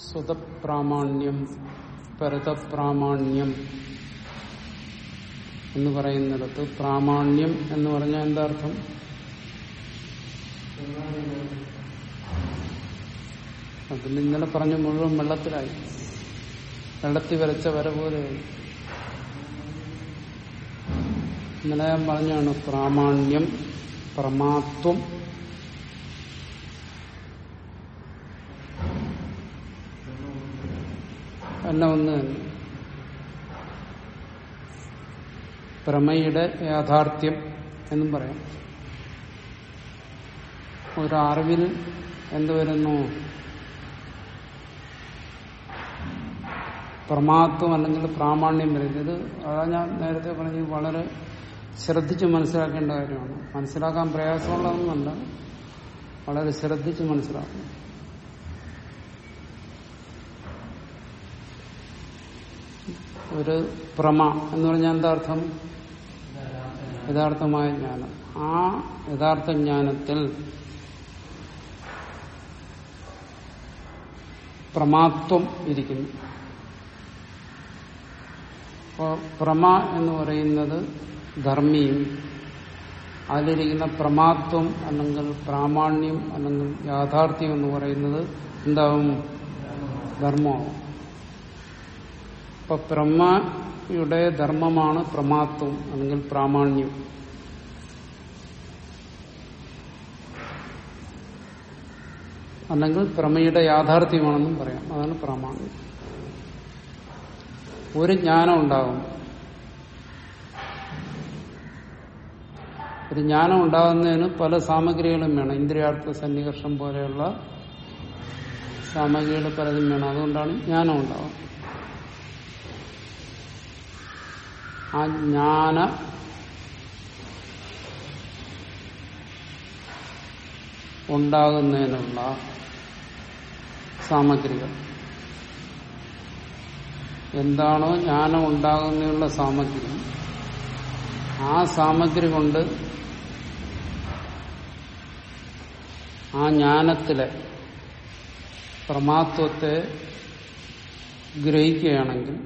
സ്വതപ്രാമാണ്യം പരതപ്രാമാണ്യം എന്ന് പറയുന്നിടത്ത് പ്രാമാണ്യം എന്ന് പറഞ്ഞാൽ എന്താ അർത്ഥം? അതിൽ ഇന്നലെ പറഞ്ഞ മുഴുവൻ വെള്ളത്തിലായി. വെള്ളത്തിൽ വരച്ച വര പോലെയായി. ഇന്നലെ ഞാൻ പറഞ്ഞാണ് പ്രാമാണ്യം പ്രമാത്വം എല്ലാം ഒന്ന് പ്രമയുടെ യാഥാർത്ഥ്യം എന്നും പറയാം. ഒരു അറിവിൽ എന്ത് വരുന്നു? പ്രമാത്വം അല്ലെങ്കിൽ പ്രാമാണ്യം വരുന്നത് ഇത് അതാ ഞാൻ നേരത്തെ പറഞ്ഞു വളരെ ശ്രദ്ധിച്ച് മനസ്സിലാക്കേണ്ട കാര്യമാണ്. മനസ്സിലാക്കാൻ പ്രയാസമുള്ളതൊന്നുമല്ല വളരെ ശ്രദ്ധിച്ച് മനസ്സിലാക്കണം. ഒരു പ്രമ എന്ന് പറഞ്ഞാൽ എന്താ അർത്ഥം? യഥാർത്ഥമായ ജ്ഞാനം. ആ യഥാർത്ഥ ജ്ഞാനത്തിൽ പ്രമാത്വം ഇരിക്കുന്നു. അപ്പോൾ പ്രമ എന്ന് പറയുന്നത് ധർമ്മിയും അതിലിരിക്കുന്ന പ്രമാത്വം അല്ലെങ്കിൽ പ്രാമാണ്യം അല്ലെങ്കിൽ യാഥാർത്ഥ്യം എന്ന് പറയുന്നത് എന്താവും? ധർമ്മമാവും അപ്പൊ ബ്രഹ്മയുടെ ധർമ്മമാണ് പ്രമാത്വം അല്ലെങ്കിൽ പ്രാമാണ്യം. അല്ലെങ്കിൽ പ്രമയുടെ യാഥാർത്ഥ്യമാണെന്നും പറയാം. അതാണ് പ്രാമാണ്യം. ഒരു ജ്ഞാനം ഉണ്ടാകും ഒരു ജ്ഞാനം ഉണ്ടാകുന്നതിന് പല സാമഗ്രികളും വേണം. ഇന്ദ്രിയാർത്ഥ സന്നികർഷം പോലെയുള്ള സാമഗ്രികൾ പലതും വേണം. അതുകൊണ്ടാണ് ജ്ഞാനം ഉണ്ടാകുന്നത് ആ ജ്ഞാന ഉണ്ടാകുന്നതിനുള്ള സാമഗ്രികൾ. എന്താണോ ജ്ഞാനം ഉണ്ടാകുന്നതിനുള്ള സാമഗ്രി ആ സാമഗ്രി കൊണ്ട് ആ ജ്ഞാനത്തിലെ പ്രമാത്വത്തെ ഗ്രഹിക്കുകയാണെങ്കിൽ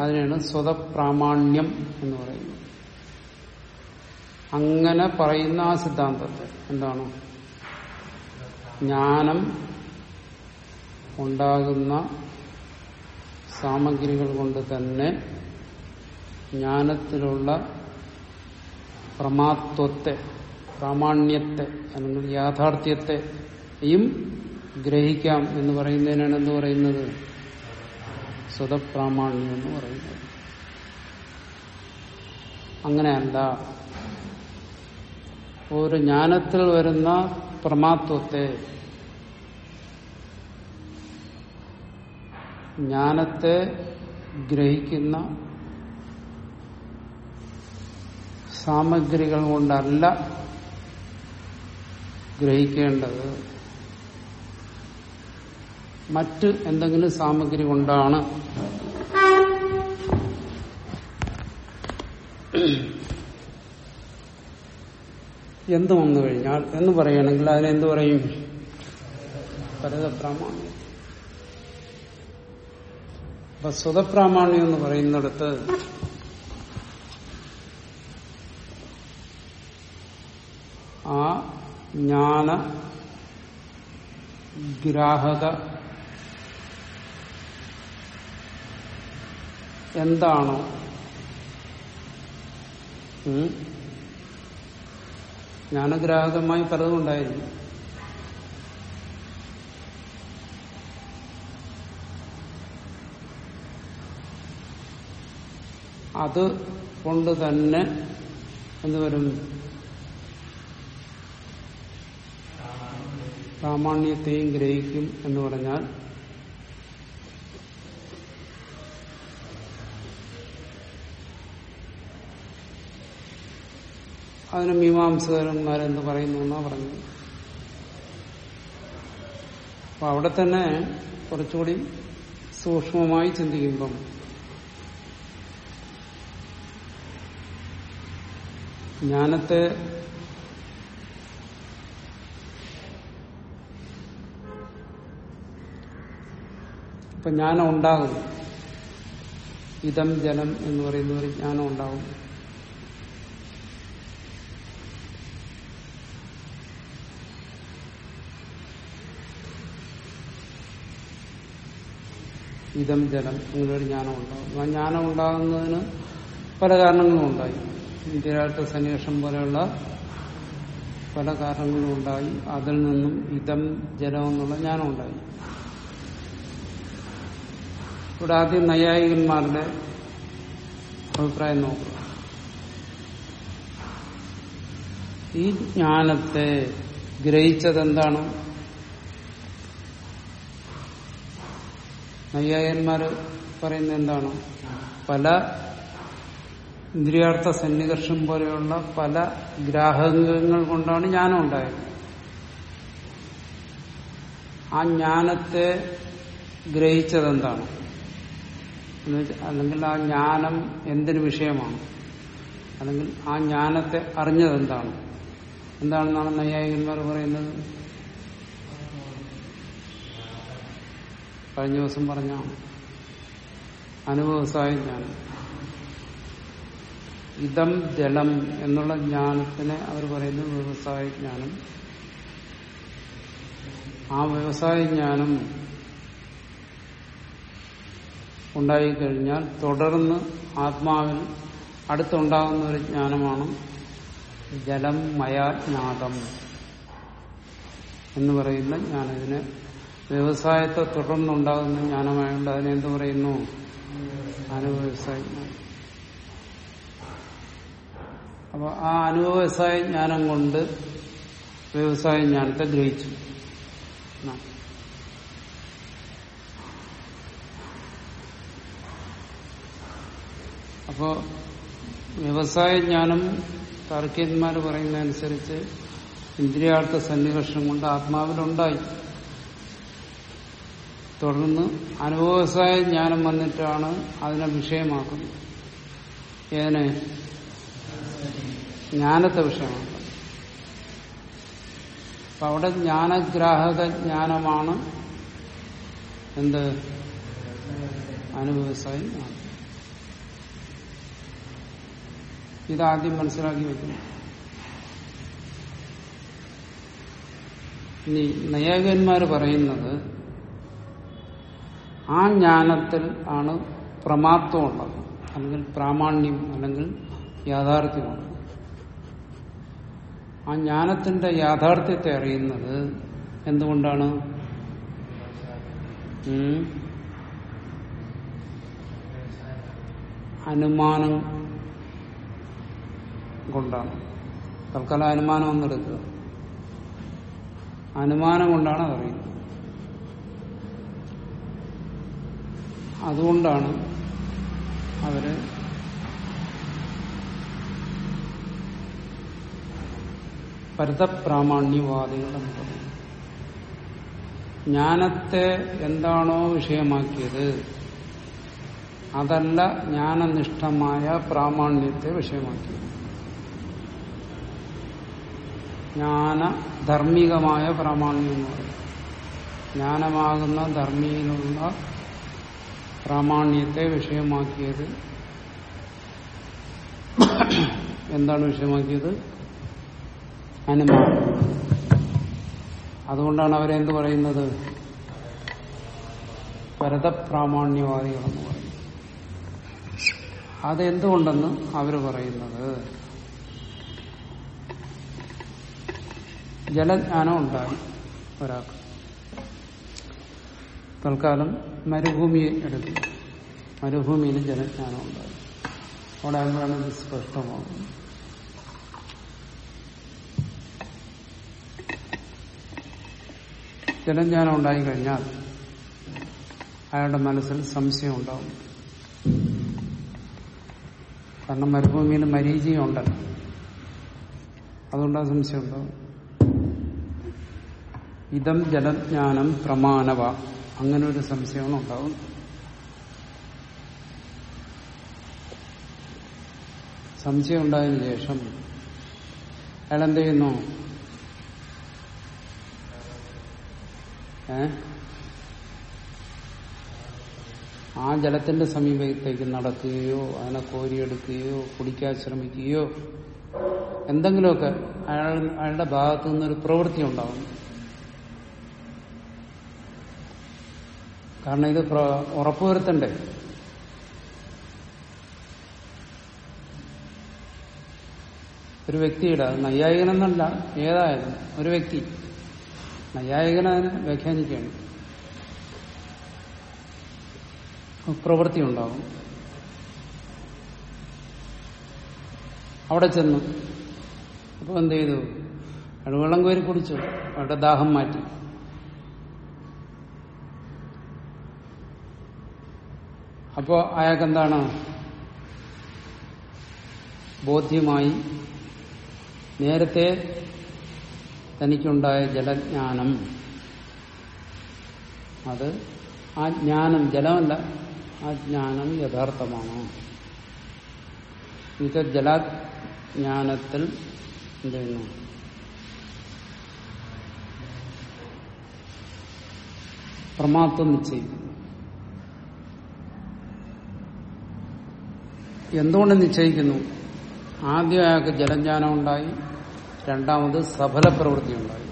അതിനാണ് സ്വതപ്രാമാണ്യം എന്ന് പറയുന്നത്. അങ്ങനെ പറയുന്ന ആ സിദ്ധാന്തത്തെ എന്താണ്? ജ്ഞാനം ഉണ്ടാകുന്ന സാമഗ്രികൾ കൊണ്ട് തന്നെ ജ്ഞാനത്തിലുള്ള പ്രമാത്വത്തെ പ്രാമാണ്യത്തെ അല്ലെങ്കിൽ യാഥാർത്ഥ്യത്തെയും ഗ്രഹിക്കാം എന്ന് പറയുന്നതിനാണ് എന്ത് പറയുന്നത്? സ്വതപ്രാമാണ്യം എന്ന് പറയുന്നത്. അങ്ങനെയല്ല ഒരു ജ്ഞാനത്തിൽ വരുന്ന പ്രമാത്വത്തെ ജ്ഞാനത്തെ ഗ്രഹിക്കുന്ന സാമഗ്രികൾ കൊണ്ടല്ല ഗ്രഹിക്കേണ്ടത്. മറ്റ് എന്തെങ്കിലും സാമഗ്രി കൊണ്ടാണ്. എന്ത് വന്നു കഴിഞ്ഞാൽ എന്ന് പറയുകയാണെങ്കിൽ അതിനെന്ത് പറയും? പരതപ്രാമാണ്യം അപ്പൊ സ്വതപ്രാമാണ്യം എന്ന് പറയുന്നിടത്ത് ആ ജ്ഞാന ഗ്രാഹക എന്താണോ? ജ്ഞാനഗ്രാഹകമായി പലതും ഉണ്ടായിരുന്നു. അത് കൊണ്ട് തന്നെ എന്തുവരും പ്രാമാണ്യത്തെയും ഗ്രഹിക്കും എന്ന് പറഞ്ഞാൽ അതിന് മീമാംസകരന്മാരെന്ത് പറയുന്നു എന്നാ പറഞ്ഞത്. അപ്പൊ അവിടെ തന്നെ കുറച്ചുകൂടി സൂക്ഷ്മമായി ചിന്തിക്കുമ്പം ജ്ഞാനത്തെ ഇപ്പൊ ജ്ഞാനം ഉണ്ടാകും. ഇതം ജലം എന്ന് പറയുന്ന ഒരു ജ്ഞാനം ഉണ്ടാകും. ഇതം ജലം അങ്ങനെ ജ്ഞാനം ഉണ്ടാകും ആ ജ്ഞാനം ഉണ്ടാകുന്നതിന് പല കാരണങ്ങളും ഉണ്ടായി. ഇന്ദിരാട്ട സന്നിവേഷം പോലെയുള്ള പല കാരണങ്ങളും ഉണ്ടായി. അതിൽ നിന്നും ഇതം ജലം എന്നുള്ള ജ്ഞാനം ഉണ്ടായി ഇവിടെ ആദ്യം നൈയായികന്മാരുടെ അഭിപ്രായം നോക്കുക. ഈ ജ്ഞാനത്തെ ഗ്രഹിച്ചത് എന്താണ് നൈയായന്മാര് പറയുന്നത് എന്താണ്? പല ഇന്ദ്രിയാർത്ഥ സന്നികർഷം പോലെയുള്ള പല ഗ്രാഹകങ്ങൾ കൊണ്ടാണ് ജ്ഞാനം ഉണ്ടായത്. ആ ജ്ഞാനത്തെ ഗ്രഹിച്ചതെന്താണ്? അല്ലെങ്കിൽ ആ ജ്ഞാനം എന്തിനു വിഷയമാണ്? അല്ലെങ്കിൽ ആ ജ്ഞാനത്തെ അറിഞ്ഞതെന്താണ്? എന്താണെന്നാണ് നൈയായികന്മാർ പറയുന്നത്? കഴിഞ്ഞ ദിവസം പറഞ്ഞ അനുഭവസായ ജ്ഞാനം ഇതം ജലം എന്നുള്ള ജ്ഞാനത്തിനെ അവർ പറയുന്നത് വ്യവസായ ജ്ഞാനം. ആ വ്യവസായ ജ്ഞാനം ഉണ്ടായിക്കഴിഞ്ഞാൽ തുടർന്ന് ആത്മാവിൽ അടുത്തുണ്ടാകുന്ന ഒരു ജ്ഞാനമാണ് ജലം മയാജ്ഞാതം എന്ന് പറയുന്ന ജ്ഞാനം. ഇതിന് വ്യവസായത്തെ തുടർന്നുണ്ടാകുന്ന ജ്ഞാനമായുണ്ട് അതിനെന്ത് പറയുന്നു? അനുഭവവ്യവസായ ജ്ഞാനം. അപ്പൊ ആ അനുഭവവ്യവസായ ജ്ഞാനം കൊണ്ട് വ്യവസായ ജ്ഞാനത്തെ ഗ്രഹിച്ചു. അപ്പോ വ്യവസായ ജ്ഞാനം താർക്കികന്മാർ പറയുന്നതനുസരിച്ച് ഇന്ദ്രിയാർത്ഥ സന്നിവേഷം കൊണ്ട് ആത്മാവിലുണ്ടായി. തുടർന്ന് അനുഭവസായ ജ്ഞാനം വന്നിട്ടാണ് അതിനെ വിഷയമാക്കുന്നത്. ഏതിനെ? ജ്ഞാനത്തെ വിഷയമാക്കുന്നത്. അപ്പൊ അവിടെ ജ്ഞാനഗ്രാഹക ജ്ഞാനമാണ് എന്ത്? അനുഭവസായ ജ്ഞാനം. ഇതാദ്യം മനസ്സിലാക്കി വെക്കുന്നു ഇനി നയകന്മാർ പറയുന്നത് ആ ജ്ഞാനത്തിൽ ആണ് പ്രമാത്വം ഉള്ളത് അല്ലെങ്കിൽ പ്രാമാണ്യം അല്ലെങ്കിൽ യാഥാർത്ഥ്യമുള്ളത് ആ ജ്ഞാനത്തിന്റെ യാഥാർത്ഥ്യത്തെ അറിയുന്നത് എന്തുകൊണ്ടാണ്? അനുമാനം കൊണ്ടാണ്. തൽക്കാലം അനുമാനം ഒന്നെടുക്കുക. അനുമാനം കൊണ്ടാണ് അതറിയുന്നത്. അതുകൊണ്ടാണ് അവർ പരതപ്രാമാണ്യവാദികൾ എന്ന് പറയുന്നത്. ജ്ഞാനത്തെ എന്താണോ വിഷയമാക്കിയത് അതല്ല ജ്ഞാനനിഷ്ഠമായ പ്രാമാണ്യത്തെ വിഷയമാക്കിയത്. ജ്ഞാനധർമ്മികമായ പ്രാമാണ്യം എന്ന് പറയും ജ്ഞാനമാകുന്ന ധർമ്മിയിലുള്ള പ്രാമാണ്യത്തെ വിഷയമാക്കിയത്. എന്താണ് വിഷയമാക്കിയത്? അനുമാനം അതുകൊണ്ടാണ് അവരെന്ത് പറയുന്നത്? ഭരതപ്രാമാണ്യവാദികളെന്ന് പറയുന്നത്. അതെന്തുകൊണ്ടെന്ന് അവർ പറയുന്നത്? ജലജ്ഞാനം ഉണ്ടായി ഒരാൾക്ക്. തൽക്കാലം മരുഭൂമിയെ എടുക്കും മരുഭൂമിയിൽ ജലജ്ഞാനം ഉണ്ടായി. അവിടെ ആകുമ്പോഴാണ് ഇത് സ്പഷ്ടമാകുന്നത്. ജലജ്ഞാനം ഉണ്ടായിക്കഴിഞ്ഞാൽ അയാളുടെ മനസ്സിൽ സംശയം ഉണ്ടാവും. കാരണം മരുഭൂമിയിൽ മരീചിയും ഉണ്ടല്ലോ. ആ സംശയം ഉണ്ടാവും. ഇതം ജലജ്ഞാനം പ്രമാണവ. അങ്ങനെ ഒരു സംശയമാണ് ഉണ്ടാവും സംശയം ഉണ്ടായതിനു ശേഷം അയാൾ എന്ത് ചെയ്യുന്നു ഏ? ആ ജലത്തിന്റെ സമീപത്തേക്ക് നടക്കുകയോ അതിനെ കോരിയെടുക്കുകയോ കുടിക്കാൻ ശ്രമിക്കുകയോ എന്തെങ്കിലുമൊക്കെ അയാൾ അയാളുടെ ഭാഗത്തു നിന്നൊരു പ്രവൃത്തി ഉണ്ടാവും കാരണം ഇത് ഉറപ്പുവരുത്തണ്ടേ? ഒരു വ്യക്തിയുടെ അത് ഏതായാലും ഒരു വ്യക്തി. നൈയായികനെ വ്യാഖ്യാനിക്കുകയാണ്. പ്രവൃത്തി ഉണ്ടാകും അവിടെ ചെന്നു. അപ്പൊ എന്ത് ചെയ്തു? അയാൾ കോരി കുടിച്ചു. അവരുടെ ദാഹം മാറ്റി. അപ്പോ അയാൾക്കെന്താണ്? ബോധ്യമായി നേരത്തെ തനിക്കുണ്ടായ ജലജ്ഞാനം. അത് ആ ജ്ഞാനം ജലമല്ല ആ ജ്ഞാനം യഥാർത്ഥമാണ്. ഇത് ജലജ്ഞാനത്തിൽ എന്ത് ചെയ്യുന്നു പ്രമാത്വം നിശ്ചയിക്കുന്നു. എന്തുകൊണ്ട് നിശ്ചയിക്കുന്നു? ആദ്യം അയാൾക്ക് ജലജ്ഞാനം ഉണ്ടായി രണ്ടാമത് സഫല പ്രവൃത്തി ഉണ്ടായി.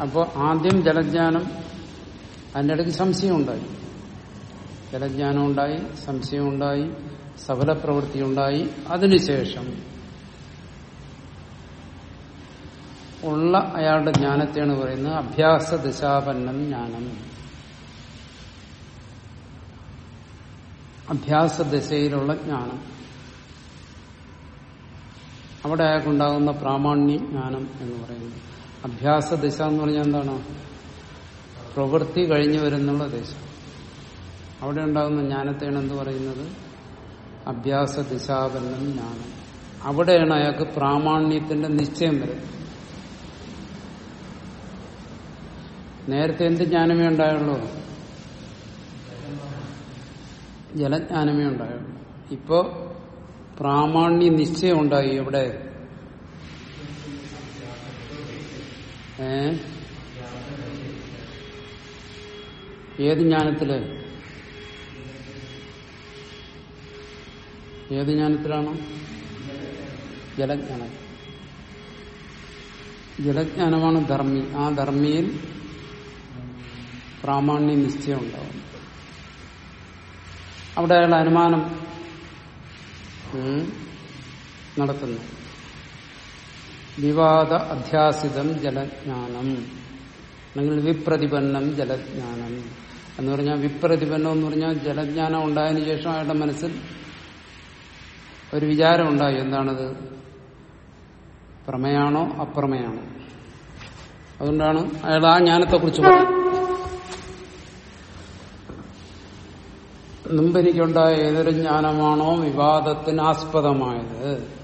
അപ്പോൾ ആദ്യം ജലജ്ഞാനം അതിന്റെ ഇടയ്ക്ക് സംശയം ഉണ്ടായി. ജലജ്ഞാനം ഉണ്ടായി സംശയം ഉണ്ടായി സഫല പ്രവൃത്തി ഉണ്ടായി. അതിനുശേഷം ഉള്ള അയാളുടെ ജ്ഞാനത്തെയാണ് പറയുന്നത് അഭ്യാസ ദിശാപന്നം ജ്ഞാനം. അഭ്യാസ ദിശയിലുള്ള ജ്ഞാനം. അവിടെ അയാൾക്കുണ്ടാകുന്ന പ്രാമാണ്യ ജ്ഞാനം എന്ന് പറയുന്നത്. അഭ്യാസ ദിശ എന്ന് പറഞ്ഞാൽ എന്താണ്? പ്രവൃത്തി കഴിഞ്ഞു വരുന്നുള്ള ദിശ. അവിടെ ഉണ്ടാകുന്ന ജ്ഞാനത്തെയാണ് എന്ത് പറയുന്നത്? അഭ്യാസ ദിശാപന്നം ജ്ഞാനം. അവിടെയാണ് അയാൾക്ക് പ്രാമാണ്യത്തിന്റെ നിശ്ചയം വരുന്നത്. നേരത്തെ എന്ത് ജ്ഞാനമേ ഉണ്ടായുള്ളൂ? ജലജ്ഞാനമേ ഉണ്ടായുള്ളൂ. ഇപ്പോ പ്രാമാണ്യ നിശ്ചയം ഉണ്ടായി എവിടെ ഏത് ജ്ഞാനത്തിൽ? ഏത് ജ്ഞാനത്തിലാണ്? ജലജ്ഞാനം. ജലജ്ഞാനമാണ് ധർമ്മി. ആ ധർമ്മിയിൽ പ്രാമാണ്യ നിശ്ചയം ഉണ്ടാവും അവിടെ അയാൾ അനുമാനം നടത്തുന്നു വിവാദ അധ്യാസിതം ജലജ്ഞാനം അല്ലെങ്കിൽ വിപ്രതിപന്നം ജലജ്ഞാനം. എന്ന് പറഞ്ഞാൽ വിപ്രതിപന്നം എന്ന് പറഞ്ഞാൽ ജലജ്ഞാനം ഉണ്ടായതിനു ശേഷം അയാളുടെ മനസ്സിൽ ഒരു വിചാരം ഉണ്ടായി എന്താണത്? പ്രമേയാണോ അപ്രമേയാണോ? അതുകൊണ്ടാണ് അയാൾ ആ ജ്ഞാനത്തെക്കുറിച്ച് പറഞ്ഞത് മുമ്പ് എനിക്കുണ്ടായ ഏതൊരു ജ്ഞാനമാണോ വിവാദത്തിന് ആസ്പദമായത്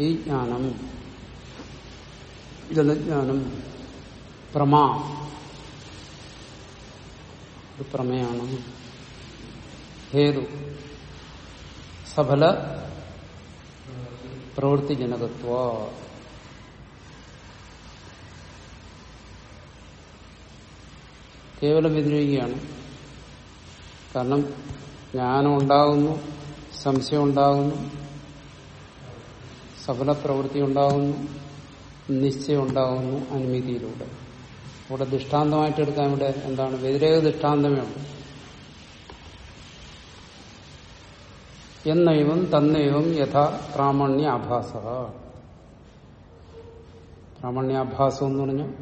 ഈ ജ്ഞാനം ജലജ്ഞാനം പ്രമാ. പ്രമേയാണ്. ഹേതു. സഫല പ്രവൃത്തിജനകത്വ. കേവലം വ്യതിരിക്കുകയാണ് കാരണം ജ്ഞാനം ഉണ്ടാകുന്നു സംശയം ഉണ്ടാകുന്നു സഫല പ്രവൃത്തി ഉണ്ടാകുന്നു നിശ്ചയം ഉണ്ടാകുന്നു അനുമതിയിലൂടെ. ഇവിടെ ദൃഷ്ടാന്തമായിട്ട് എടുക്കാൻ ഇവിടെ എന്താണ് വ്യതിരേക ദൃഷ്ടാന്തമേ ഉള്ളൂ. എന്നൈവം തന്നൈവം യഥാ പ്രാമാണ്യാഭാസ. പ്രാമാണ്യാഭാസം എന്ന് പറഞ്ഞാൽ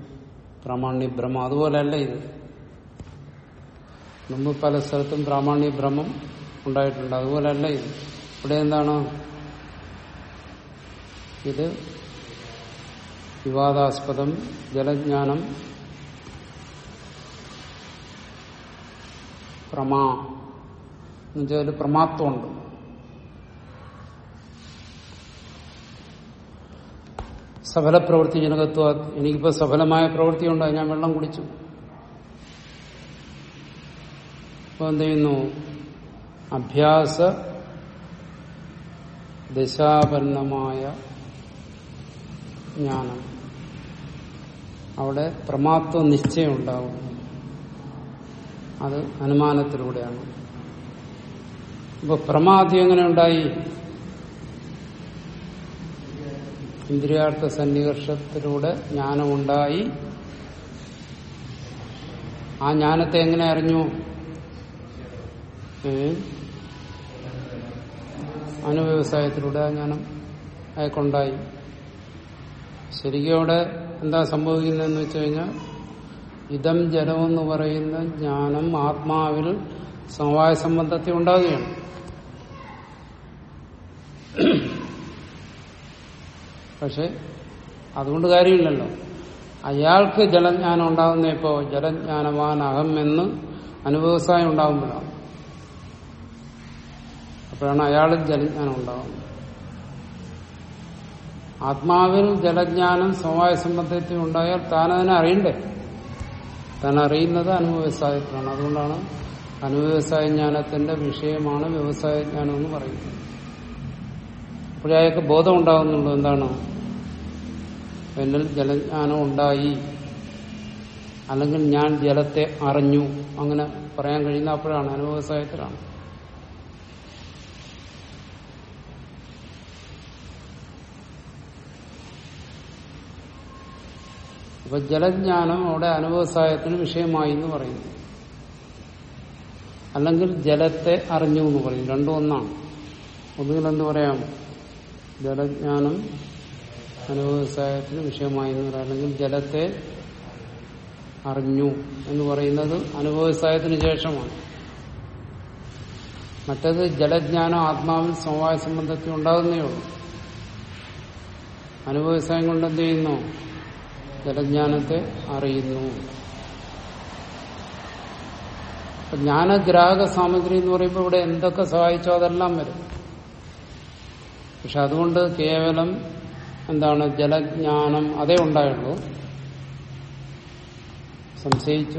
പ്രാമാണ്യ ഭ്രമം അതുപോലെയല്ല ഇത്. മുമ്പ് പല സ്ഥലത്തും പ്രാമാണ്യ ഭ്രമം ഉണ്ടായിട്ടുണ്ട്. അതുപോലല്ല ഇത്. ഇവിടെ എന്താണ്? ഇത് വിവാദാസ്പദം ജലജ്ഞാനം പ്രമാ. എന്നുവെച്ചാൽ ഒരു പ്രമാത്വമുണ്ട്. സഫല പ്രവൃത്തി ജനകത്വ എനിക്കിപ്പോ സഫലമായ പ്രവൃത്തി ഉണ്ടായി ഞാൻ വെള്ളം കുടിച്ചു. അപ്പൊ എന്ത് ചെയ്യുന്നു? അഭ്യാസ ദശാപന്നമായ ജ്ഞാനം. അവിടെ പ്രമാത്വ നിശ്ചയം ഉണ്ടാവും അത് അനുമാനത്തിലൂടെയാണ്. ഇപ്പൊ പ്രമാദി എങ്ങനെ ഉണ്ടായി? ഇന്ദ്രിയാർത്ഥ സന്നികർഷത്തിലൂടെ ജ്ഞാനമുണ്ടായി. ആ ജ്ഞാനത്തെ എങ്ങനെ അറിഞ്ഞു? അനുവ്യവസായത്തിലൂടെ ആ ജ്ഞാനം അയക്കൊണ്ടായി ശരിക്കും അവിടെ എന്താ സംഭവിക്കുന്നതെന്ന് വെച്ച് കഴിഞ്ഞാൽ ഇതം ജലമെന്ന് പറയുന്ന ജ്ഞാനം ആത്മാവിൽ സമവായ സംബന്ധത്തെ ഉണ്ടാകുകയാണ്. പക്ഷെ അതുകൊണ്ട് കാര്യമില്ലല്ലോ. അയാൾക്ക് ജലജ്ഞാനം ഉണ്ടാകുന്ന ഇപ്പോ ജലജ്ഞാനവാൻ അഹം എന്ന് അനുവ്യവസായം ഉണ്ടാകുമ്പോഴാണ്. അപ്പോഴാണ് അയാളിൽ ജലജ്ഞാനം ഉണ്ടാകുന്നത് ആത്മാവിൽ ജലജ്ഞാനം സമവായ സംബന്ധത്തിൽ ഉണ്ടായാൽ താൻ അതിനെ അറിയണ്ടേ? താൻ അറിയുന്നത് അനുഭവസായത്തിലാണ് അതുകൊണ്ടാണ് അനുവ്യവസായ ജ്ഞാനത്തിന്റെ വിഷയമാണ് വ്യവസായ ജ്ഞാനം എന്ന് പറയുന്നത്. അപ്പോഴേ അയാൾക്ക് ബോധം ഉണ്ടാകുന്നുള്ളൂ എന്താണ്? എന്നിൽ ജലജ്ഞാനം ഉണ്ടായി. അല്ലെങ്കിൽ ഞാൻ ജലത്തെ അറിഞ്ഞു. അങ്ങനെ പറയാൻ കഴിയുന്ന അപ്പോഴാണ് അനുവ്യവസായത്തിലാണ് അപ്പൊ ജലജ്ഞാനം അവിടെ അനുഭവസായത്തിന് വിഷയമായി എന്ന് പറയുന്നു. അല്ലെങ്കിൽ ജലത്തെ അറിഞ്ഞു എന്ന് പറയും രണ്ടും ഒന്നാണ്. ഒന്നുകിൽ എന്ത് പറയാം? ജലജ്ഞാനം അനുഭവസായത്തിന് വിഷയമായി എന്ന് പറയാം. അല്ലെങ്കിൽ ജലത്തെ അറിഞ്ഞു എന്ന് പറയുന്നത് അനുഭവസായത്തിന് ശേഷമാണ്. മറ്റത് ജലജ്ഞാനം ആത്മാവിൽ സമവായ സംബന്ധത്തിൽ ഉണ്ടാകുന്നേ ഉള്ളൂ. അനുഭവസായം കൊണ്ട് എന്ത് ചെയ്യുന്നു? ജലജ്ഞാനത്തെ അറിയുന്നു. ജ്ഞാനഗ്രാഹക സാമഗ്രി എന്ന് പറയുമ്പോൾ ഇവിടെ എന്തൊക്കെ സഹായിച്ചോ അതെല്ലാം വരും. പക്ഷെ അതുകൊണ്ട് കേവലം എന്താണ് ജലജ്ഞാനം അതേ ഉണ്ടായുള്ളൂ. സംശയിച്ചു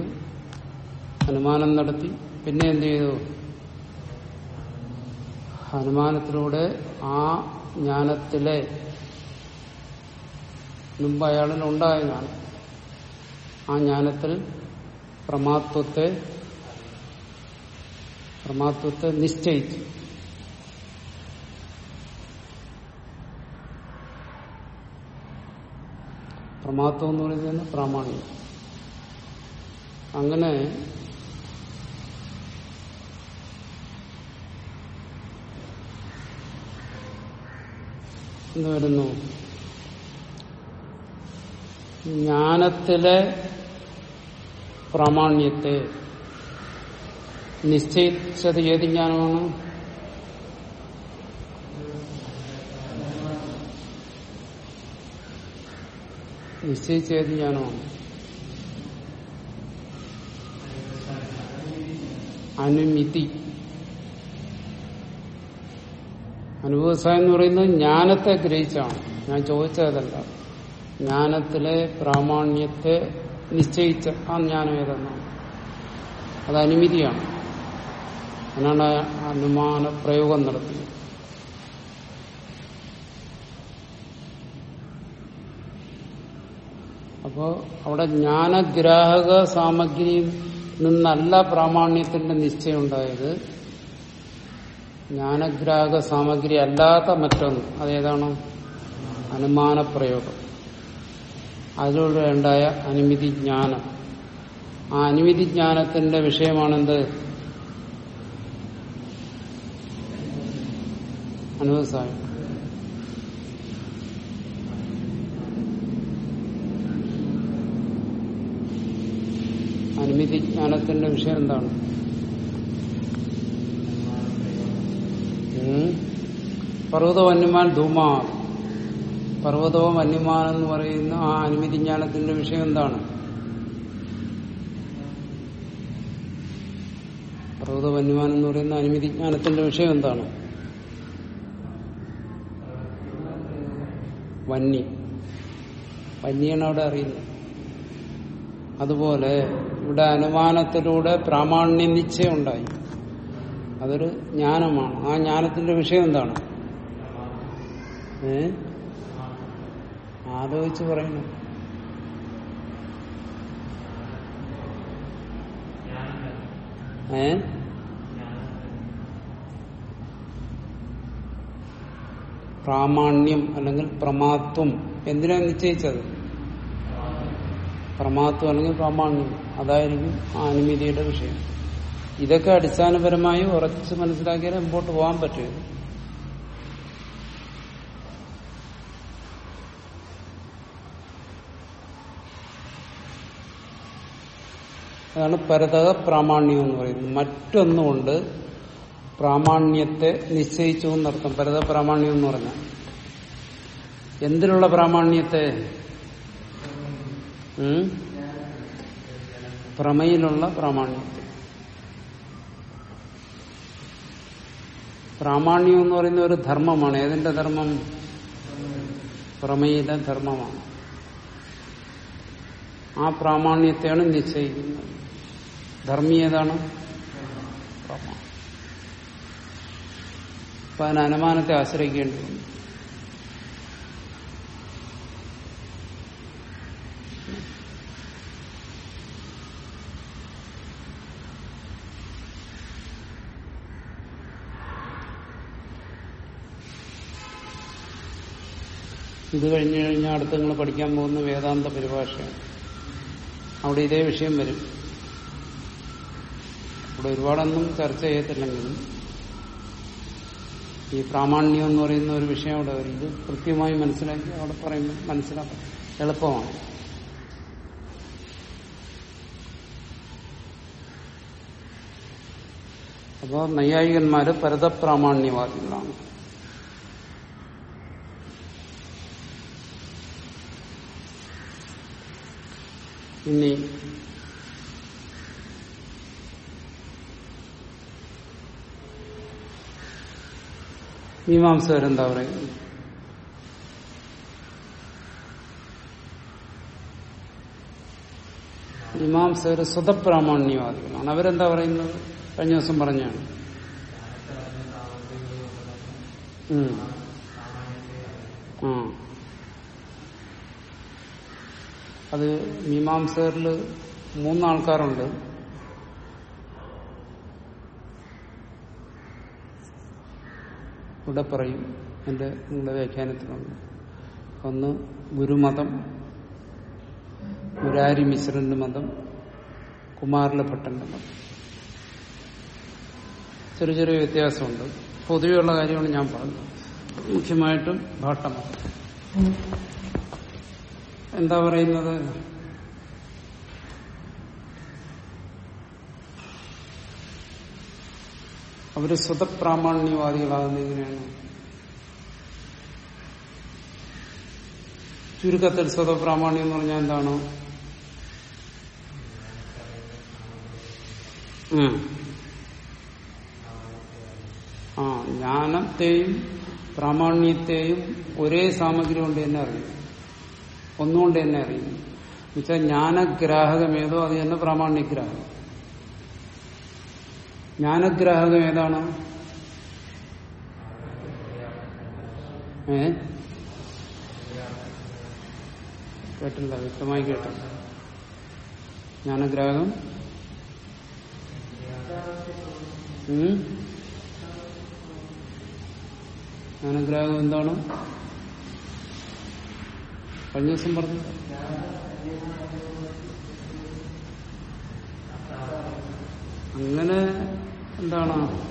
അനുമാനം നടത്തി പിന്നെ എന്ത് ചെയ്തു? അനുമാനത്തിലൂടെ ആ ജ്ഞാനത്തിലെ മുമ്പ് അയാളിൽ ഉണ്ടായതാണ്. ആ ജ്ഞാനത്തിൽ പ്രമാത്വത്തെ പ്രമാത്വത്തെ നിശ്ചയിച്ചു. പ്രമാത്വം എന്ന് പറയുന്നത് പ്രാമാണ്യം അങ്ങനെ എന്ത് വരുന്നു? ജ്ഞാനത്തിലെ പ്രാമാണ്യത്തെ നിശ്ചയിച്ചത് ഏത് ജ്ഞാനമാണ്? നിശ്ചയിച്ച ഏത് ജ്ഞാനമാണ്? അനുമിതി. അനുഭവസായം എന്ന് പറയുന്നത് ജ്ഞാനത്തെ ഗ്രഹിച്ചാണ്. ഞാൻ ചോദിച്ചതല്ല. ജ്ഞാനത്തിലെ പ്രാമാണ്യത്തെ നിശ്ചയിച്ച ആ ജ്ഞാനം ഏതെന്നാണ് അത് അനുമതിയാണ്. അതിനാണ് അനുമാന പ്രയോഗം നടത്തിയത്. അപ്പോ അവിടെ ജ്ഞാനഗ്രാഹക സാമഗ്രിയിൽ നിന്നല്ല പ്രാമാണ്യത്തിന്റെ നിശ്ചയം ഉണ്ടായത് ജ്ഞാനഗ്രാഹക സാമഗ്രി അല്ലാത്ത മറ്റൊന്ന്. അതേതാണ്? അനുമാന പ്രയോഗം. അതിലൂടെ ഉണ്ടായ അനുമതി ജ്ഞാനം. ആ അനുമതി ജ്ഞാനത്തിന്റെ വിഷയമാണെന്ത്? അനുവസായം അനുമതി ജ്ഞാനത്തിന്റെ വിഷയം എന്താണ്? ഉം? പർവത വന്യമാൻ ധൂമാ പർവതവും അന്യമാനം എന്ന് പറയുന്ന ആ അനുമതി ജ്ഞാനത്തിന്റെ വിഷയം എന്താണ്? പർവത വന്യമാനം എന്ന് പറയുന്ന അനുമതി ജ്ഞാനത്തിന്റെ വിഷയം എന്താണ്? വന്നി. വന്യാണ് അവിടെ അറിയുന്നത്. അതുപോലെ ഇവിടെ അനുമാനത്തിലൂടെ പ്രാമാണ്യ നിശ്ചയം ഉണ്ടായി. അതൊരു ജ്ഞാനമാണ്. ആ ജ്ഞാനത്തിന്റെ വിഷയം എന്താണ്? ഏ? ആലോചിച്ച് പറയുന്നു. ഏ? പ്രാമാണ്യം അല്ലെങ്കിൽ പ്രമാത്വം എന്തിനാ നിശ്ചയിച്ചത്? പ്രമാത്വം അല്ലെങ്കിൽ പ്രാമാണ്യം. അതായിരിക്കും ആ അനുമതിയുടെ വിഷയം. ഇതൊക്കെ അടിസ്ഥാനപരമായി ഉറച്ച് മനസ്സിലാക്കിയാലേ മുമ്പോട്ട് പോകാൻ പറ്റും. അതാണ് പരതക പ്രാമാണ്യം എന്ന് പറയുന്നത്. മറ്റൊന്നുകൊണ്ട് പ്രാമാണ്യത്തെ നിശ്ചയിച്ചു എന്നർത്ഥം. പരത പ്രാമാണ്യം എന്ന് പറഞ്ഞ എന്തിനുള്ള പ്രാമാണ്യത്തെ? പ്രമയിലുള്ള പ്രാമാണ്യത്തെ. പ്രാമാണ്യം എന്ന് പറയുന്ന ഒരു ധർമ്മമാണ്. ഏതിന്റെ ധർമ്മം? പ്രമേയിലെ ധർമ്മമാണ്. ആ പ്രാമാണ്യത്തെയാണ് നിശ്ചയിക്കുന്നത്. ധർമ്മി ഏതാണ്? അപ്പൊ അതിന് അനുമാനത്തെ ആശ്രയിക്കേണ്ടി വന്നു. ഇത് കഴിഞ്ഞു കഴിഞ്ഞാൽ അടുത്ത് നിങ്ങൾ പഠിക്കാൻ പോകുന്ന വേദാന്ത പരിഭാഷയാണ്. അവിടെ ഇതേ വിഷയം വരും. അവിടെ ഒരുപാടൊന്നും ചർച്ച ചെയ്യത്തില്ലെങ്കിലും ഈ പ്രാമാണ്യം എന്ന് പറയുന്ന ഒരു വിഷയം അവിടെ ഇത് കൃത്യമായി മനസ്സിലാക്കി അവിടെ പറയുമ്പോൾ മനസ്സിലാക്കാം. എളുപ്പമാണ്. അപ്പോൾ നൈയായികന്മാര് പരതപ്രാമാണ്യവാദികളാണ്. ഇനി മീമാംസകരെന്താ പറയുന്നത് മീമാംസകർ സ്വതപ്രാമാണ്യവാദികളാണ്. അവരെന്താ പറയുന്നത്? കഴിഞ്ഞ ദിവസം പറഞ്ഞാണ്. അത് മീമാംസകരിൽ മൂന്നാൾക്കാരുണ്ട്. ഇവിടെ പറയും എന്റെ നിങ്ങളുടെ വ്യാഖ്യാനത്തിലുണ്ട് ഒന്ന് ഗുരുമതം. മുരാരി മിശ്രന്റെ മതം. കുമാരില ഭട്ടന്റെ മതം. ചെറിയ ചെറിയ വ്യത്യാസമുണ്ട്. പൊതുവെയുള്ള കാര്യമാണ് ഞാൻ പറഞ്ഞത്. മുഖ്യമായിട്ടും ഭാട്ടമതം. എന്താ പറയുന്നത്? അവർ സ്വതപ്രാമാണ്യവാദികളാകുന്ന എങ്ങനെയാണ്? ചുരുക്കത്തിൽ സ്വതപ്രാമാണ്യം എന്ന് പറഞ്ഞാൽ എന്താണ്. ആ ജ്ഞാനത്തെയും പ്രാമാണ്യത്തെയും ഒരേ സാമഗ്രി കൊണ്ട് തന്നെ അറിയും. ഒന്നുകൊണ്ട് തന്നെ അറിയും. എന്നുവെച്ചാൽ ജ്ഞാനഗ്രാഹകമേതോ അത് തന്നെ പ്രാമാണ്യഗ്രാഹകം. ജ്ഞാനഗ്രാഹകം ഏതാണ്? ഏ? കേട്ടില്ല വ്യക്തമായി കേട്ടില്ല ജ്ഞാനഗ്രാഹകം? ജ്ഞാനഗ്രാഹകം എന്താണ്? കഴിഞ്ഞ ദിവസം പറഞ്ഞു. അങ്ങനെ എന്താണ്?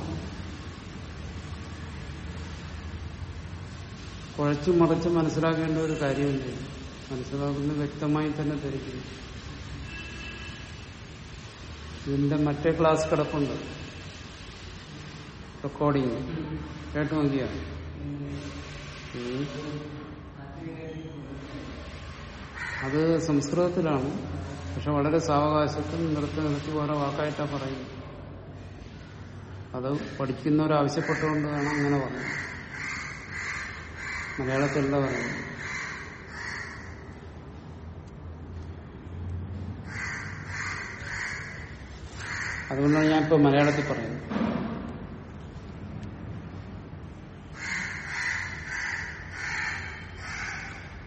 കുഴച്ചു മറച്ച് മനസ്സിലാക്കേണ്ട ഒരു കാര്യമില്ല മനസ്സിലാക്കുന്ന വ്യക്തമായി തന്നെ ധരിക്കുന്നു. ഇതിന്റെ മറ്റേ ക്ലാസ് കിടപ്പുണ്ട്. റെക്കോർഡിങ് കേട്ടു നോക്കിയാ? അത് സംസ്കൃതത്തിലാണ്. പക്ഷെ വളരെ സാവകാശത്തിൽ നിർത്തി നിർത്തി ഓരോ വാക്കായിട്ടാണ് പറയുന്നത്. അത് പഠിക്കുന്നവർ വേണം അങ്ങനെ പറഞ്ഞത് എന്താ പറയുന്നത്? അതുകൊണ്ടാണ് ഞാൻ ഇപ്പൊ മലയാളത്തിൽ പറയുന്നത്.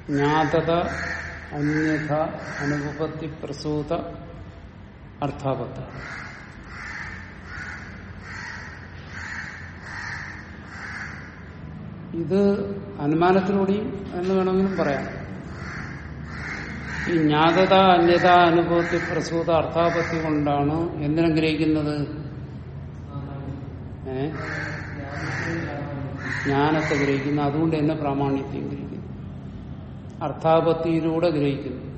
ജ്ഞാതത അന്യഥ അനുപത്തി പ്രസൂത അർത്ഥാപത്ത. ഇത് അനുമാനത്തിലൂടെയും എന്ന് വേണമെങ്കിലും പറയാം. ഈ ജ്ഞാതത അന്യത അനുഭവത്തിൽ പ്രസൂത അർത്ഥാപത്തി കൊണ്ടാണ് എന്തിനഗ്രഹിക്കുന്നത് ഏ? ജ്ഞാനത്തെ ഗ്രഹിക്കുന്നു അതുകൊണ്ട് തന്നെ പ്രാമാണിത്യം ഗ്രഹിക്കുന്നു. അർത്ഥാപത്തിയിലൂടെ ഗ്രഹിക്കുന്നു.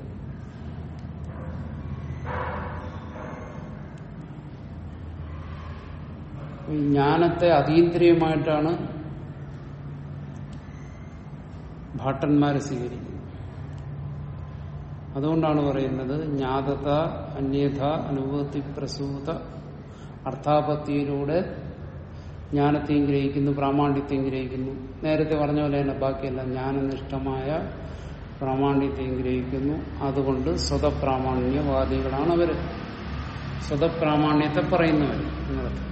ഈ ജ്ഞാനത്തെ അതീന്ദ്രിയമായിട്ടാണ് ഭാട്ടന്മാരെ സ്വീകരിക്കുന്നു അതുകൊണ്ടാണ് പറയുന്നത് ജ്ഞാതത അന്യഥ അനുഭവത്തി പ്രസൂത അർത്ഥാപത്തിയിലൂടെ ജ്ഞാനത്തെയും ഗ്രഹിക്കുന്നു പ്രാമാണ്യത്തെയും ഗ്രഹിക്കുന്നു. നേരത്തെ പറഞ്ഞ പോലെ തന്നെ ബാക്കിയെല്ലാം ജ്ഞാനനിഷ്ഠമായ പ്രാമാണ്യത്തെയും ഗ്രഹിക്കുന്നു. അതുകൊണ്ട് സ്വതപ്രാമാണ്യവാദികളാണ് അവർ സ്വതപ്രാമാണ്യത്തെ പറയുന്നവർ എന്നർത്ഥം.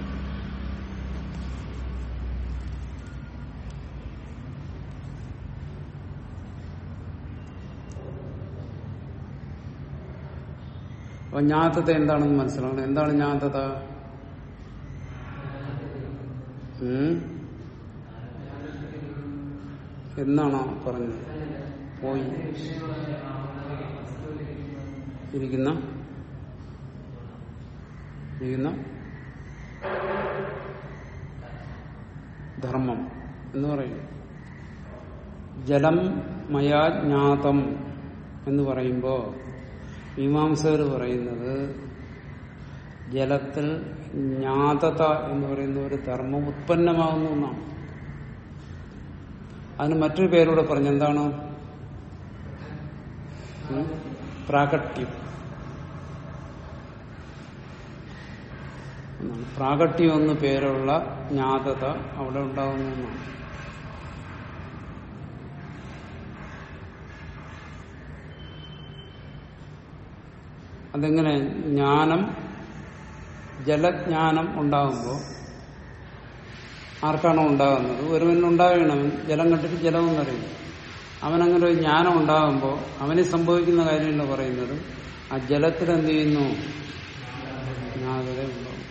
അപ്പൊ ജ്ഞാതത എന്താണെന്ന് മനസ്സിലാക്കണം എന്താണ് ജ്ഞാതത? എന്നാണോ പറഞ്ഞത്? പോയി. ഇരിക്കുന്ന. ഇരിക്കുന്ന. ധർമ്മം എന്ന് പറയും. ജലം മയാ ജ്ഞാതം എന്ന് പറയുമ്പോ മീമാംസകർ പറയുന്നത് ജലത്തിൽ ജ്ഞാതത എന്ന് പറയുന്ന ഒരു ധർമ്മം ഉത്പന്നമാകുന്ന ഒന്നാണ് അതിന് മറ്റൊരു പേരൂടെ പറഞ്ഞെന്താണ്? പ്രാകട്യം. പ്രാകട്യം എന്ന് പേരുള്ള ജ്ഞാതത അവിടെ ഉണ്ടാകുന്ന എന്നാണ് അതെങ്ങനെ ജ്ഞാനം ജലജ്ഞാനം ഉണ്ടാകുമ്പോൾ ആർക്കാണോ ഉണ്ടാകുന്നത് ഒരുവനുണ്ടാകണം ജലം കണ്ടിട്ട് ജലം എന്നറിയും അവനങ്ങനെ ഒരു ജ്ഞാനം ഉണ്ടാകുമ്പോൾ അവന് സംഭവിക്കുന്ന കാര്യമല്ല പറയുന്നത് ആ ജലത്തിൽ എന്ത് ചെയ്യുന്നു? ഉണ്ടാവും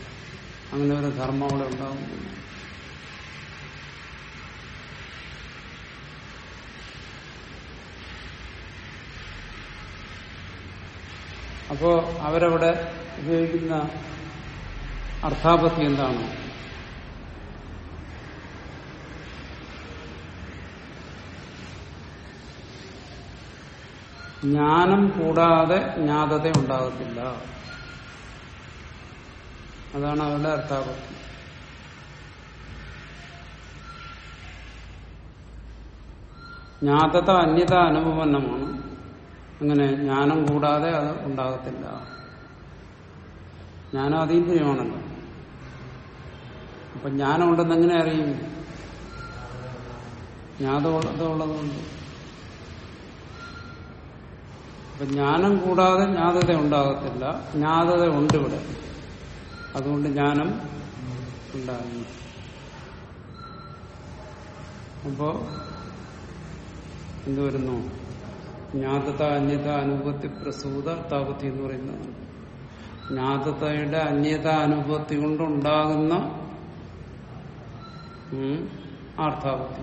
അങ്ങനെ ഒരു ധർമ്മം അവിടെ ഉണ്ടാകും അപ്പോ അവരവിടെ ഉപയോഗിക്കുന്ന അർത്ഥാപത്തി എന്താണ്? ജ്ഞാനം കൂടാതെ ജ്ഞാതത ഉണ്ടാകത്തില്ല. അതാണ് അവരുടെ അർത്ഥാപത്തി ജ്ഞാതത അന്യത അനുപന്നമാണ് അങ്ങനെ ജ്ഞാനം കൂടാതെ അത് ഉണ്ടാകത്തില്ല. ജ്ഞാനം അതീന്ദ്രിയമാണല്ലോ അപ്പൊ ജ്ഞാനം ഉണ്ടെന്ന് എങ്ങനെ അറിയും? ജ്ഞാതമുള്ളതുകൊണ്ട് അപ്പൊ ജ്ഞാനം കൂടാതെ ജ്ഞാതത ഉണ്ടാകത്തില്ല. ജ്ഞാതത ഉണ്ട് ഇവിടെ. അതുകൊണ്ട് ജ്ഞാനം ഉണ്ടാകുന്നു. അപ്പോ എന്ത് വരുന്നു? ജ്ഞാതത അന്യത അനുഭവത്തി പ്രസൂത താപത്തി എന്ന് പറയുന്നതാണ് ജ്ഞാതതയുടെ അന്യത അനുഭവത്തി കൊണ്ടുണ്ടാകുന്ന ആർത്ഥാപത്തി.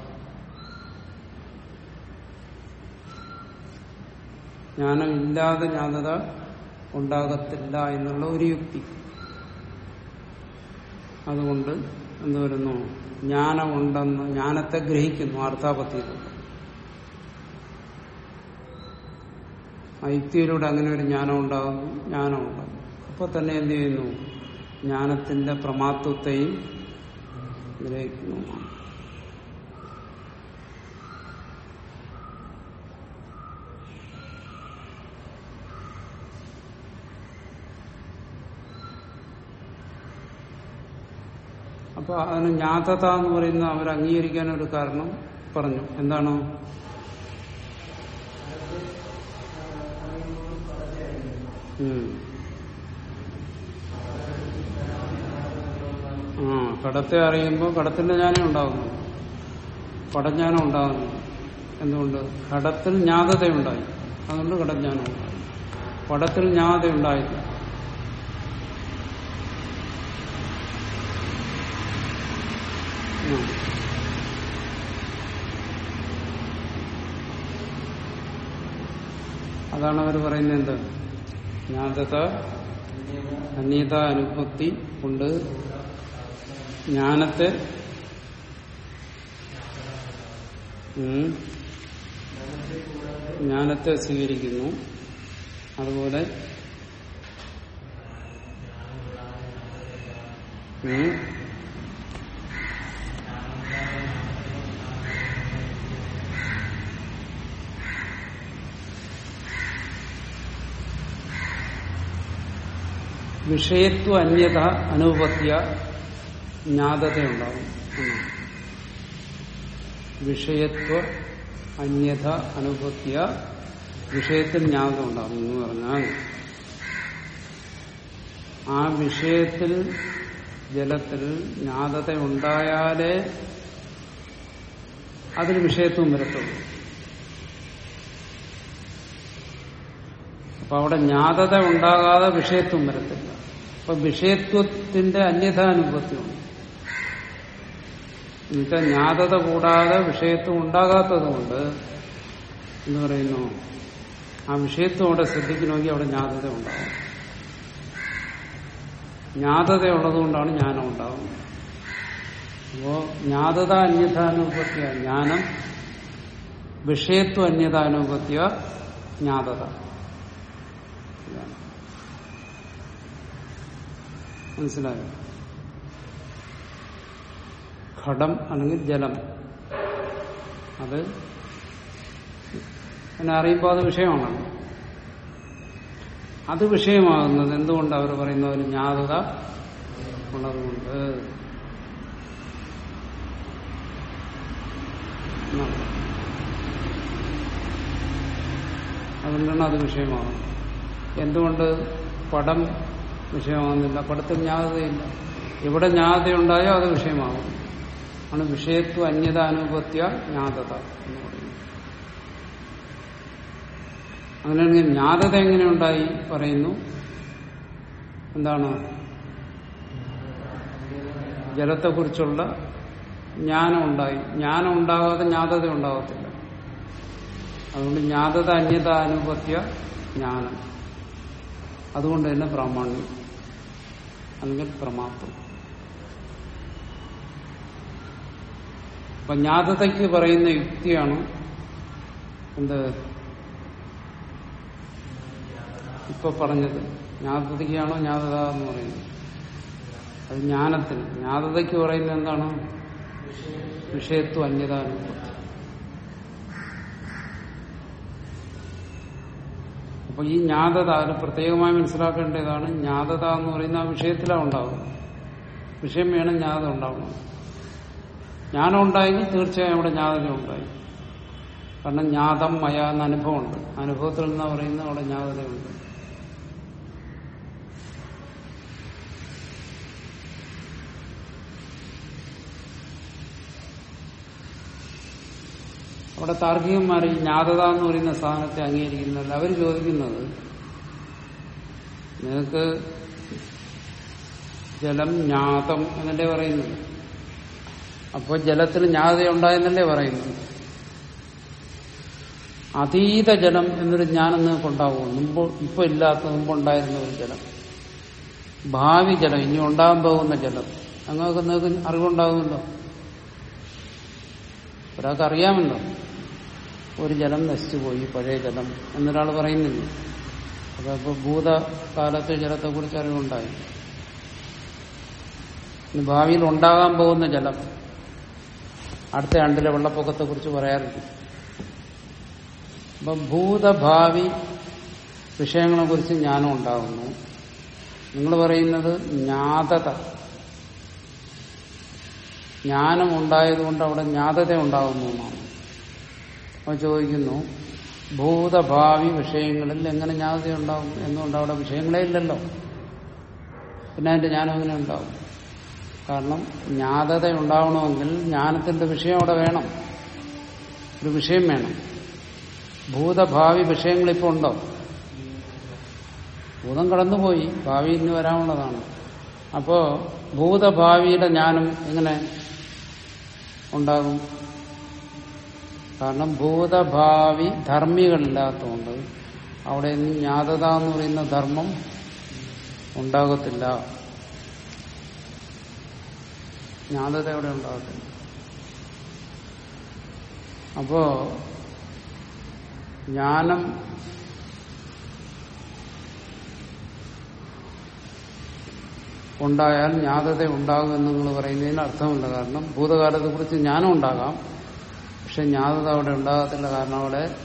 ജ്ഞാനം ഇല്ലാതെ ജ്ഞാതത ഉണ്ടാകത്തില്ല എന്നുള്ള ഒരു യുക്തി. അതുകൊണ്ട് എന്ത് വരുന്നു? ജ്ഞാനമുണ്ടെന്ന് ജ്ഞാനത്തെ ഗ്രഹിക്കുന്നു അർത്ഥാപത്തിയിലൂടെ ആ യുക്തിയിലൂടെ അങ്ങനെ ഒരു ജ്ഞാനം ഉണ്ടാകുന്നു ജ്ഞാനം ഉണ്ടാകും അപ്പൊ തന്നെ എന്ത് ചെയ്യുന്നു? ജ്ഞാനത്തിന്റെ പ്രമാത്വത്തെയും ഗ്രഹിക്കുന്നു അപ്പൊ അതിന് ജ്ഞാതത എന്ന് പറയുന്ന അവർ അംഗീകരിക്കാൻ ഒരു കാരണം പറഞ്ഞു. എന്താണ്? ആ കടത്തെ അറിയുമ്പോൾ കടത്തിന്റെ ജ്ഞാനം ഉണ്ടാകുന്നു പടജ്ഞാനം ഉണ്ടാകുന്നു എന്തുകൊണ്ട്? കടത്തിൽ ജ്ഞാതതയുണ്ടായി അതുകൊണ്ട് കടജ്ഞാനം ഉണ്ടായി. പടത്തിൽ ജ്ഞാതയുണ്ടായില്ല. അതാണ് അവർ പറയുന്നത് എന്ത്? ജ്ഞാതത അന്യത അനുപത്തി കൊണ്ട് ജ്ഞാനത്തെ ജ്ഞാനത്തെ സ്വീകരിക്കുന്നു. അതുപോലെ ഉം, വിഷയത്വ അന്യത അനുപത്യ ജ്ഞാതതയുണ്ടാകും. വിഷയത്വ അന്യത അനുപത്യ വിഷയത്തിൽ ജ്ഞാതം ഉണ്ടാകും എന്ന് പറഞ്ഞാൽ ആ വിഷയത്തിൽ ജലത്തിൽ ജ്ഞാതത ഉണ്ടായാലേ അതിന് വിഷയത്വം വരത്തുള്ളൂ അപ്പൊ അവിടെ ജ്ഞാതത ഉണ്ടാകാതെ വിഷയത്വം വരത്തില്ല. അപ്പൊ വിഷയത്വത്തിന്റെ അന്യഥാനുഭവത്തിനുണ്ട് എന്നുവെച്ചാൽ ജ്ഞാതത കൂടാതെ വിഷയത്വം ഉണ്ടാകാത്തതുകൊണ്ട് എന്ന് പറയുന്നു ആ വിഷയത്വം അവിടെ ശ്രദ്ധിക്കണമെങ്കിൽ അവിടെ ജ്ഞാതത ഉണ്ടാകും ജ്ഞാതത ഉള്ളതുകൊണ്ടാണ് ജ്ഞാനം ഉണ്ടാകുന്നത് അപ്പോ ജ്ഞാതത അന്യഥാനുപത്യ ജ്ഞാനം വിഷയത്വ അന്യതാനുപത്യ ജ്ഞാതത. മനസ്സിലായോ? ഘടം അല്ലെങ്കിൽ ജലം. അത് എന്നെ അറിയുമ്പോൾ അത് അത് വിഷയമാകുന്നത് എന്തുകൊണ്ട് അവർ പറയുന്ന ഒരു ജ്ഞാതത ഉള്ളതുകൊണ്ട്. അതുകൊണ്ടാണ് അത് വിഷയമാകുന്നത്. എന്തുകൊണ്ട് പടം വിഷയമാകുന്നില്ല. പടത്തിൽ ജ്ഞാതതയില്ല. എവിടെ ജ്ഞാതയുണ്ടായോ അത് വിഷയമാകും. ആണ് വിഷയത്വ അന്യതാനുപത്യ ജ്ഞാതത എന്ന് പറയുന്നത്. അങ്ങനെയാണെങ്കിൽ ജ്ഞാതത എങ്ങനെ ഉണ്ടായി പറയുന്നു? എന്താണ്? ജലത്തെക്കുറിച്ചുള്ള ജ്ഞാനം ഉണ്ടായി ജ്ഞാനം ഉണ്ടാകാതെ ജ്ഞാതത ഉണ്ടാകത്തില്ല. അതുകൊണ്ട് ജ്ഞാതത അന്യത അനുപത്യ ജ്ഞാനം. അതുകൊണ്ട് തന്നെ പ്രാമാണ്യം. അല്ലെങ്കിൽ പ്രമാത്വം അപ്പൊ ജ്ഞാതതയ്ക്ക് പറയുന്ന യുക്തിയാണ് എന്ത്? ഇപ്പൊ പറഞ്ഞത്. ജ്ഞാതതയ്ക്കാണോ ജ്ഞാതത എന്ന് പറയുന്നത്. അത് ജ്ഞാനത്തിന്. ജ്ഞാതതയ്ക്ക് പറയുന്നത് എന്താണ്? വിഷയത്വ അന്യതാനുഭവം അപ്പൊ ഈ ജ്ഞാതത അത് പ്രത്യേകമായി മനസ്സിലാക്കേണ്ടതാണ്. ജ്ഞാതത എന്ന് പറയുന്ന ആ വിഷയത്തിലാണ് ഉണ്ടാവുന്നത്. വിഷയം വേണം ജ്ഞാത ഉണ്ടാവണം. ജ്ഞാനം ഉണ്ടായെങ്കിൽ തീർച്ചയായും അവിടെ ജ്ഞാതത ഉണ്ടായി. കാരണം ജ്ഞാതം മയ എന്ന അനുഭവമുണ്ട്. അനുഭവത്തിൽ നിന്നാ പറയുന്നത് അവിടെ ജ്ഞാതതയുണ്ട് അവിടെ താർക്കികന്മാർ ഈ ജ്ഞാതത എന്ന് പറയുന്ന സാധനത്തെ അംഗീകരിക്കുന്നില്ല അവർ ചോദിക്കുന്നത് നിങ്ങൾക്ക് ജലം ജ്ഞാതം എന്നല്ലേ പറയുന്നത്? അപ്പോൾ ജലത്തിന് ജ്ഞാതത ഉണ്ടായെന്നല്ലേ പറയുന്നത്? അതീത ജലം എന്നൊരു ജ്ഞാനം നിങ്ങൾക്ക് ഉണ്ടാവുമോ? മുമ്പ് ഇപ്പൊ ഇല്ലാത്ത മുമ്പുണ്ടായിരുന്ന ഒരു ജലം. ഭാവി ജലം ഇനി ഉണ്ടാകാൻ പോകുന്ന ജലം. അങ്ങനെ നിങ്ങൾക്ക് അറിവുണ്ടാകുമല്ലോ? ഒരാൾക്ക് അറിയാമല്ലോ? ഒരു ജലം നശിച്ചുപോയി പഴയ ജലം എന്നൊരാൾ പറയുന്നില്ല. അപ്പൊ ഇപ്പൊ ഭൂതകാലത്തെ ജലത്തെക്കുറിച്ച് അറിവുണ്ടായി. ഭാവിയിൽ ഉണ്ടാകാൻ പോകുന്ന ജലം അടുത്ത ആണ്ടിലെ വെള്ളപ്പൊക്കത്തെക്കുറിച്ച് പറയാറുണ്ട്. അപ്പൊ ഭൂതഭാവി വിഷയങ്ങളെ കുറിച്ച് ജ്ഞാനം ഉണ്ടാകുന്നു. നിങ്ങൾ പറയുന്നത് ജ്ഞാതത. ജ്ഞാനം ഉണ്ടായതുകൊണ്ട് അവിടെ ജ്ഞാതത ഉണ്ടാകുന്നു എന്നാണ്. അപ്പൊ ചോദിക്കുന്നു ഭൂതഭാവി വിഷയങ്ങളിൽ എങ്ങനെ ജ്ഞാതി ഉണ്ടാവും? എന്നുകൊണ്ട് അവിടെ വിഷയങ്ങളേ ഇല്ലല്ലോ? പിന്നെ അതിന്റെ ജ്ഞാനം എങ്ങനെ ഉണ്ടാവും? കാരണം ജ്ഞാതത ഉണ്ടാവണമെങ്കിൽ ജ്ഞാനത്തിന്റെ വിഷയം അവിടെ വേണം. ഒരു വിഷയം വേണം. ഭൂതഭാവി വിഷയങ്ങൾ ഇപ്പോൾ ഉണ്ടോ? ഭൂതം കടന്നുപോയി. ഭാവി ഇന്ന് വരാവുന്നതാണ് അപ്പോ ഭൂതഭാവിയുടെ ജ്ഞാനം എങ്ങനെ ഉണ്ടാകും? കാരണം ഭൂതഭാവി ധർമ്മികളില്ലാത്തതുകൊണ്ട് അവിടെ നിന്ന് ജ്ഞാതത എന്ന് പറയുന്ന ധർമ്മം ഉണ്ടാകത്തില്ല. ജ്ഞാതത അവിടെ ഉണ്ടാകത്തില്ല? അപ്പോ ജ്ഞാനം ഉണ്ടായാൽ ജ്ഞാതത ഉണ്ടാകും എന്ന് നിങ്ങൾ പറയുന്നതിന് അർത്ഥമില്ല കാരണം ഭൂതകാലത്തെ കുറിച്ച് ജ്ഞാനം ഉണ്ടാകാം. പക്ഷെ ജ്ഞാതത അവിടെ ഉണ്ടാകത്തില്ല കാരണം അവിടെ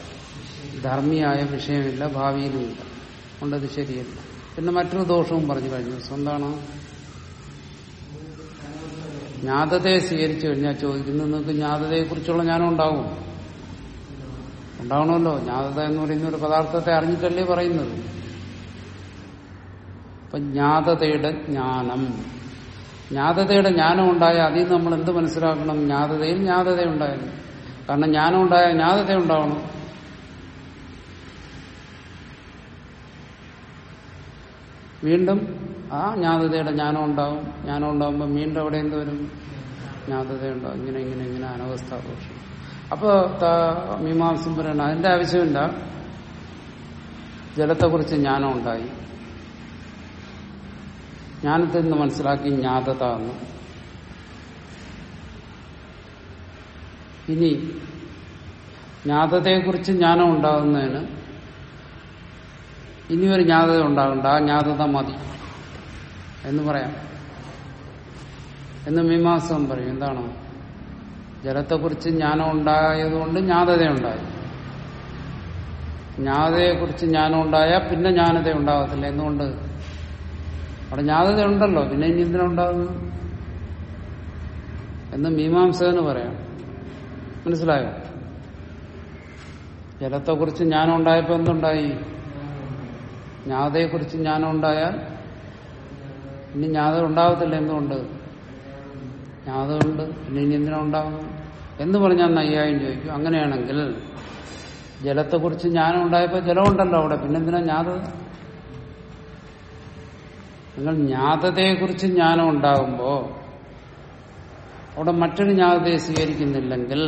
ധർമ്മിയായ വിഷയമില്ല ഭാവിയിലുമില്ല. അതുകൊണ്ടത് ശരിയല്ല. പിന്നെ മറ്റൊരു ദോഷവും പറഞ്ഞു കഴിഞ്ഞു. എന്താണ്? ജ്ഞാതതയെ സ്വീകരിച്ചു കഴിഞ്ഞാൽ ചോദിക്കുന്നു നിങ്ങൾക്ക് ജ്ഞാതതയെ കുറിച്ചുള്ള ജ്ഞാനം ഉണ്ടാവും ഉണ്ടാവണമല്ലോ. ജ്ഞാതത എന്ന് പറയുന്ന ഒരു പദാർത്ഥത്തെ അറിഞ്ഞിട്ടല്ലേ പറയുന്നത്. അപ്പൊ ജ്ഞാതതയുടെ ജ്ഞാനം. ജ്ഞാതതയുടെ ജ്ഞാനം ഉണ്ടായാൽ അതിൽ നമ്മൾ എന്ത് മനസ്സിലാക്കണം? ജ്ഞാതതയിൽ ജ്ഞാതത ഉണ്ടായിരുന്നു കാരണം ജ്ഞാനം ഉണ്ടായ ജ്ഞാതത ഉണ്ടാവണം വീണ്ടും ആ ജ്ഞാതതയുടെ ജ്ഞാനം ഉണ്ടാവും. ജ്ഞാനം ഉണ്ടാവുമ്പോൾ വീണ്ടും അവിടെ എന്ത് വരും? ജ്ഞാതത ഉണ്ടാവും. ഇങ്ങനെ ഇങ്ങനെ ഇങ്ങനെ അനവസ്ഥ ദോഷം അപ്പോ മീമാംസം പറയണം അതിന്റെ ആവശ്യമില്ല ജലത്തെക്കുറിച്ച് ജ്ഞാനം ഉണ്ടായി. ജ്ഞാനത്തിൽ നിന്ന് മനസ്സിലാക്കി ജ്ഞാതത എന്ന് ഇനി ജ്ഞാതതയെക്കുറിച്ച് ജ്ഞാനം ഉണ്ടാകുന്നതിന് ഇനിയൊരു ജ്ഞാതത ഉണ്ടാകണ്ട. ആ ജ്ഞാതത മതി എന്ന് പറയാം. എന്ന് മീമാസം പറയും. എന്താണ്? ജലത്തെക്കുറിച്ച് ജ്ഞാനം ഉണ്ടായതുകൊണ്ട് ജ്ഞാതതയുണ്ടായി. ജ്ഞാതയെക്കുറിച്ച് ജ്ഞാനം ഉണ്ടായാൽ പിന്നെ ജ്ഞാനത ഉണ്ടാകത്തില്ല എന്തുകൊണ്ട്? അവിടെ ജ്ഞാതത ഉണ്ടല്ലോ പിന്നെ ഇനി എന്തിനുണ്ടാകുന്നു എന്ന് മീമാംസകന് പറയാം. മനസ്സിലായോ? ജലത്തെക്കുറിച്ച് ജ്ഞാനം ഉണ്ടായപ്പോ എന്തുണ്ടായി? ജ്ഞാതയെക്കുറിച്ച് ജ്ഞാനം ഉണ്ടായാൽ ഇനി ജ്ഞാത ഉണ്ടാവത്തില്ല എന്തുകൊണ്ട്? ജ്ഞാതമുണ്ട് പിന്നെ ഇനി എന്തിനാ ഉണ്ടാകുന്നു എന്ന് പറഞ്ഞാൽ നയ്യായും ചോദിക്കും അങ്ങനെയാണെങ്കിൽ ജലത്തെ ജലത്തെക്കുറിച്ച് ജ്ഞാനം ഉണ്ടായപ്പോൾ ജലമുണ്ടല്ലോ അവിടെ. പിന്നെ പിന്നെന്തിനാ ജ്ഞാത നിങ്ങൾ ജ്ഞാതതയെക്കുറിച്ച് ജ്ഞാനം ഉണ്ടാകുമ്പോ അവിടെ മറ്റൊരു ജ്ഞാതതയെ സ്വീകരിക്കുന്നില്ലെങ്കിൽ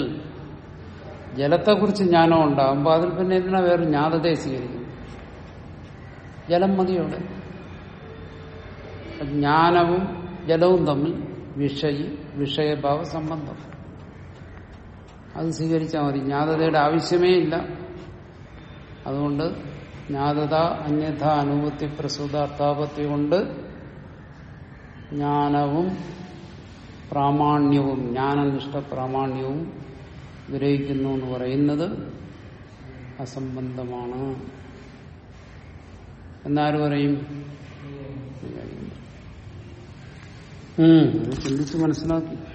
ജലത്തെക്കുറിച്ച് ജ്ഞാനം ഉണ്ടാകുമ്പോൾ അതിൽ പിന്നെ എന്തിനാ വേറെ ജ്ഞാതതയെ സ്വീകരിക്കുന്നു ജലം മതിയോടെ ജ്ഞാനവും ജലവും തമ്മിൽ വിഷയി വിഷയഭാവ സംബന്ധം. അത് സ്വീകരിച്ചാൽ മതി. ജ്ഞാതതയുടെ ആവശ്യമേ ഇല്ല. അതുകൊണ്ട് ജ്ഞാതത അന്യഥ അനുഭൂതി പ്രസൂത അർത്ഥാപത്തി കൊണ്ട് ജ്ഞാനവും പ്രാമാണ്യവും ജ്ഞാനനിഷ്ഠ പ്രാമാണ്യവും ഗ്രഹിക്കുന്നു എന്ന് പറയുന്നത് അസംബന്ധമാണ്. എന്നാര് പറയും? ചിന്തിച്ച് മനസ്സിലാക്കി.